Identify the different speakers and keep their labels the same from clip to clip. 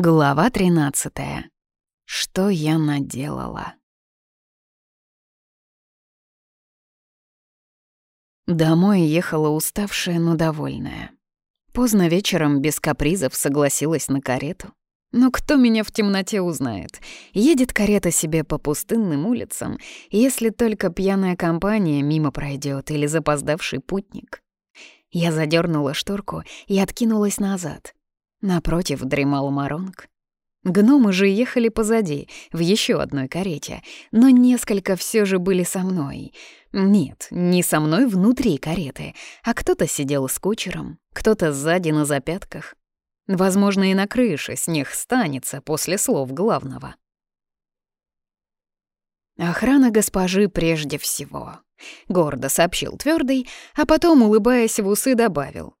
Speaker 1: Глава 13. Что я наделала? Домой ехала уставшая, но довольная. Поздно вечером без капризов согласилась на карету. Но кто меня в темноте узнает? Едет карета себе по пустынным улицам, если только пьяная компания мимо пройдет или запоздавший путник. Я задернула шторку и откинулась назад — Напротив дремал Маронг. Гномы же ехали позади, в еще одной карете, но несколько все же были со мной. Нет, не со мной внутри кареты, а кто-то сидел с кучером, кто-то сзади на запятках. Возможно, и на крыше снег станется после слов главного. «Охрана госпожи прежде всего», — гордо сообщил твердый, а потом, улыбаясь в усы, добавил.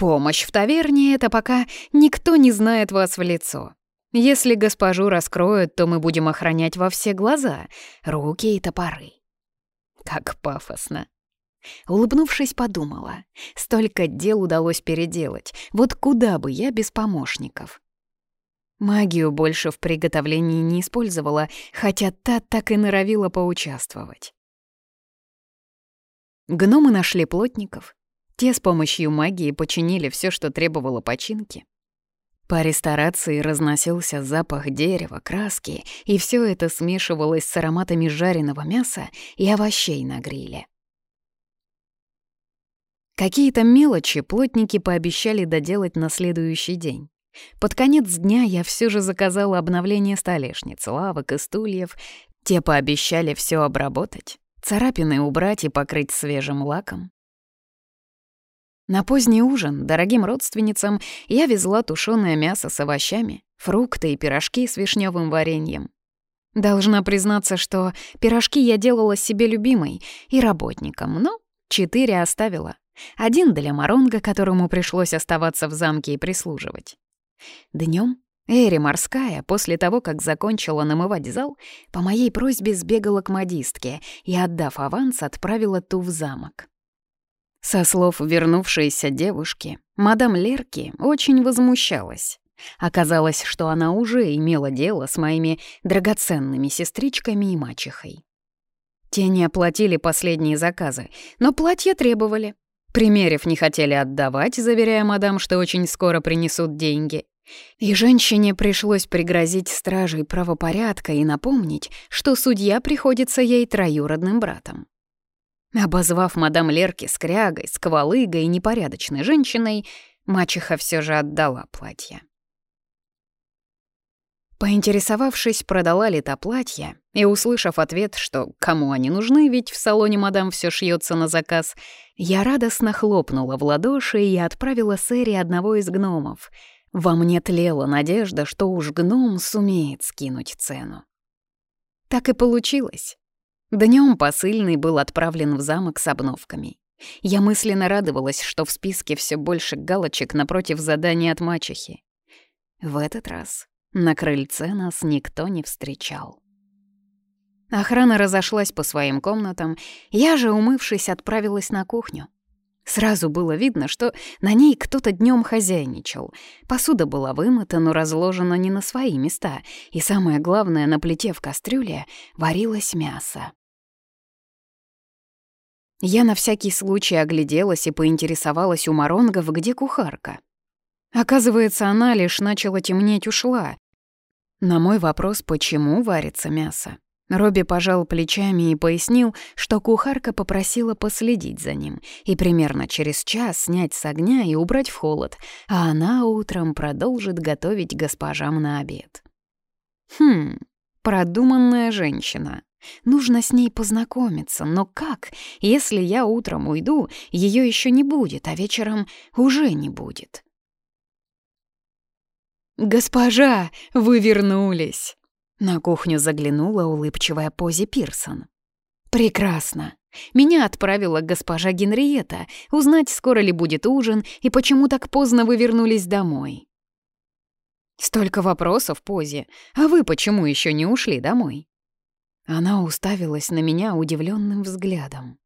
Speaker 1: Помощь в таверне — это пока никто не знает вас в лицо. Если госпожу раскроют, то мы будем охранять во все глаза, руки и топоры. Как пафосно. Улыбнувшись, подумала. Столько дел удалось переделать. Вот куда бы я без помощников? Магию больше в приготовлении не использовала, хотя та так и норовила поучаствовать. Гномы нашли плотников, те с помощью магии починили все, что требовало починки. По ресторации разносился запах дерева, краски, и все это смешивалось с ароматами жареного мяса и овощей на гриле. Какие-то мелочи плотники пообещали доделать на следующий день. Под конец дня я все же заказала обновление столешниц, лавок и стульев. Те пообещали все обработать, царапины убрать и покрыть свежим лаком. На поздний ужин дорогим родственницам я везла тушёное мясо с овощами, фрукты и пирожки с вишневым вареньем. Должна признаться, что пирожки я делала себе любимой и работникам, но четыре оставила. Один для Маронга, которому пришлось оставаться в замке и прислуживать. Днем Эри Морская, после того, как закончила намывать зал, по моей просьбе сбегала к модистке и, отдав аванс, отправила ту в замок. Со слов вернувшейся девушки, мадам Лерки очень возмущалась. Оказалось, что она уже имела дело с моими драгоценными сестричками и мачехой. Те не оплатили последние заказы, но платья требовали. Примерив не хотели отдавать, заверяя мадам, что очень скоро принесут деньги. И женщине пришлось пригрозить стражей правопорядка и напомнить, что судья приходится ей троюродным братом. Обозвав мадам Лерки скрягой, сквалыгой и непорядочной женщиной, мачеха все же отдала платье. Поинтересовавшись, продала ли та платье, и услышав ответ, что кому они нужны, ведь в салоне мадам все шьется на заказ, я радостно хлопнула в ладоши и отправила Сэри одного из гномов. Во мне тлела надежда, что уж гном сумеет скинуть цену. Так и получилось. Днем посыльный был отправлен в замок с обновками. Я мысленно радовалась, что в списке все больше галочек напротив задания от мачехи. В этот раз на крыльце нас никто не встречал. Охрана разошлась по своим комнатам, я же, умывшись, отправилась на кухню. Сразу было видно, что на ней кто-то днем хозяйничал. Посуда была вымыта, но разложена не на свои места, и самое главное, на плите в кастрюле варилось мясо. Я на всякий случай огляделась и поинтересовалась у Маронгов, где кухарка. Оказывается, она лишь начала темнеть ушла. На мой вопрос, почему варится мясо, Робби пожал плечами и пояснил, что кухарка попросила последить за ним и примерно через час снять с огня и убрать в холод, а она утром продолжит готовить госпожам на обед. Хм, продуманная женщина. Нужно с ней познакомиться, но как, если я утром уйду, ее еще не будет, а вечером уже не будет? «Госпожа, вы вернулись!» На кухню заглянула улыбчивая Пози Пирсон. «Прекрасно. Меня отправила госпожа Генриетта узнать, скоро ли будет ужин и почему так поздно вы вернулись домой». «Столько вопросов, Пози. А вы почему еще не ушли домой?» Она уставилась на меня удивленным взглядом.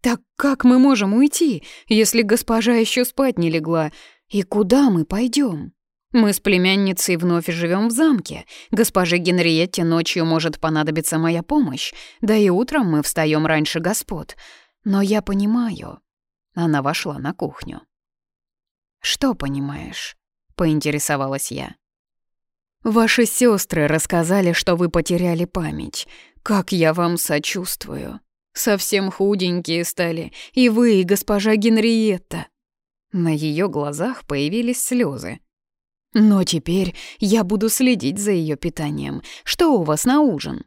Speaker 1: «Так как мы можем уйти, если госпожа еще спать не легла? И куда мы пойдем? Мы с племянницей вновь живем в замке. Госпоже Генриетте ночью может понадобиться моя помощь, да и утром мы встаем раньше господ. Но я понимаю...» Она вошла на кухню. «Что понимаешь?» — поинтересовалась я. «Ваши сестры рассказали, что вы потеряли память. Как я вам сочувствую. Совсем худенькие стали, и вы, и госпожа Генриетта». На ее глазах появились слезы. «Но теперь я буду следить за ее питанием. Что у вас на ужин?»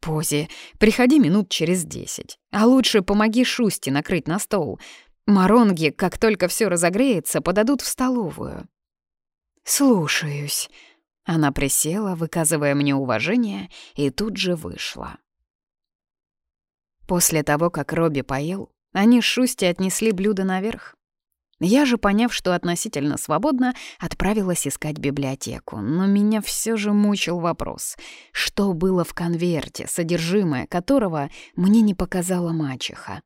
Speaker 1: «Пози, приходи минут через десять. А лучше помоги Шусти накрыть на стол. Маронги, как только все разогреется, подадут в столовую». «Слушаюсь». Она присела, выказывая мне уважение, и тут же вышла. После того, как Робби поел, они Шусти отнесли блюдо наверх. Я же, поняв, что относительно свободно, отправилась искать библиотеку, но меня все же мучил вопрос, что было в конверте, содержимое которого мне не показала мачеха.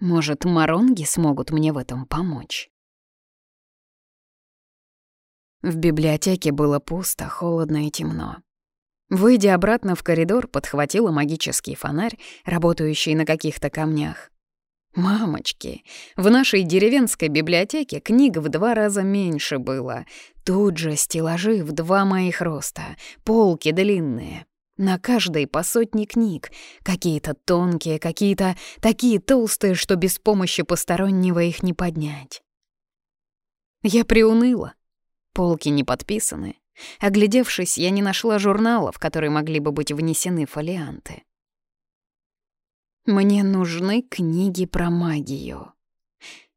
Speaker 1: Может, маронги смогут мне в этом помочь? В библиотеке было пусто, холодно и темно. Выйдя обратно в коридор, подхватила магический фонарь, работающий на каких-то камнях. Мамочки, в нашей деревенской библиотеке книг в два раза меньше было. Тут же стеллажи в два моих роста, полки длинные. На каждой по сотне книг. Какие-то тонкие, какие-то такие толстые, что без помощи постороннего их не поднять. Я приуныла. Полки не подписаны. Оглядевшись, я не нашла журналов, которые могли бы быть внесены фолианты. Мне нужны книги про магию.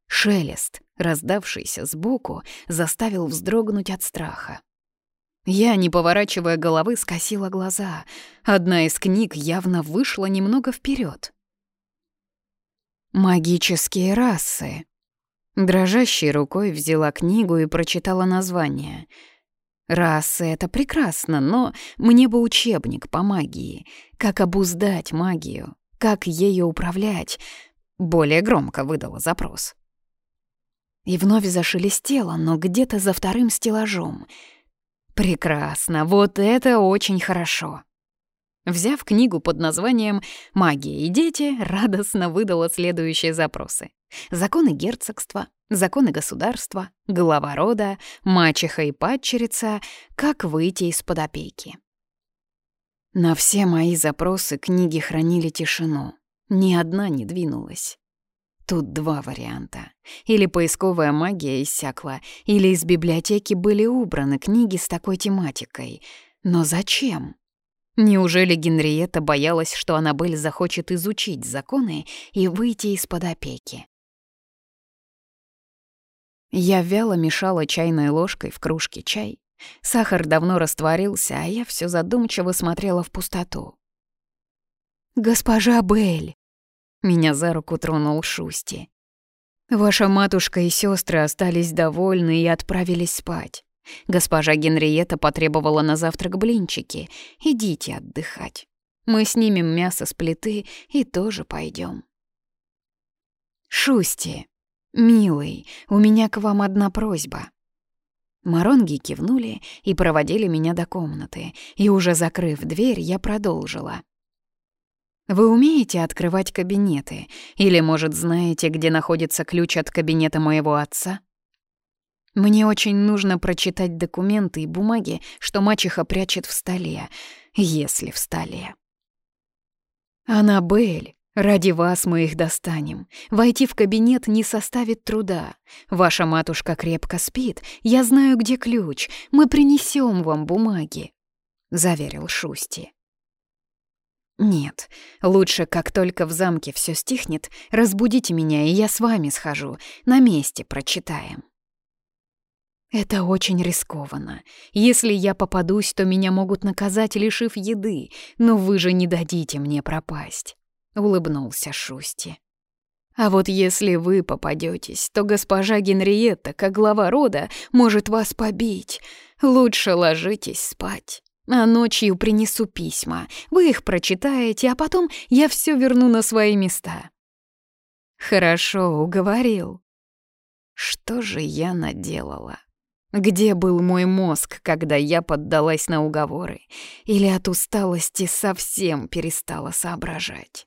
Speaker 1: Шелест, раздавшийся сбоку, заставил вздрогнуть от страха. Я, не поворачивая головы, скосила глаза. Одна из книг явно вышла немного вперед. «Магические расы». Дрожащей рукой взяла книгу и прочитала название. «Расы — это прекрасно, но мне бы учебник по магии. Как обуздать магию? Как ею управлять?» Более громко выдала запрос. И вновь зашелестело, но где-то за вторым стеллажом — Прекрасно, вот это очень хорошо. Взяв книгу под названием «Магия и дети», радостно выдала следующие запросы. Законы герцогства, законы государства, глава рода, мачеха и падчерица, как выйти из-под опеки. На все мои запросы книги хранили тишину. Ни одна не двинулась. Тут два варианта. Или поисковая магия иссякла, или из библиотеки были убраны книги с такой тематикой. Но зачем? Неужели Генриетта боялась, что Аннабель захочет изучить законы и выйти из-под опеки? Я вяло мешала чайной ложкой в кружке чай. Сахар давно растворился, а я все задумчиво смотрела в пустоту. «Госпожа Белль!» Меня за руку тронул Шусти. «Ваша матушка и сестры остались довольны и отправились спать. Госпожа Генриетта потребовала на завтрак блинчики. Идите отдыхать. Мы снимем мясо с плиты и тоже пойдем. «Шусти, милый, у меня к вам одна просьба». Маронги кивнули и проводили меня до комнаты, и уже закрыв дверь, я продолжила. Вы умеете открывать кабинеты? Или, может, знаете, где находится ключ от кабинета моего отца? Мне очень нужно прочитать документы и бумаги, что мачеха прячет в столе, если в столе. Аннабель, ради вас мы их достанем. Войти в кабинет не составит труда. Ваша матушка крепко спит, я знаю, где ключ. Мы принесем вам бумаги», — заверил Шусти. «Нет, лучше, как только в замке все стихнет, разбудите меня, и я с вами схожу, на месте прочитаем». «Это очень рискованно. Если я попадусь, то меня могут наказать, лишив еды, но вы же не дадите мне пропасть», — улыбнулся Шусти. «А вот если вы попадетесь, то госпожа Генриетта, как глава рода, может вас побить. Лучше ложитесь спать». А ночью принесу письма. Вы их прочитаете, а потом я все верну на свои места». «Хорошо, уговорил». Что же я наделала? Где был мой мозг, когда я поддалась на уговоры? Или от усталости совсем перестала соображать?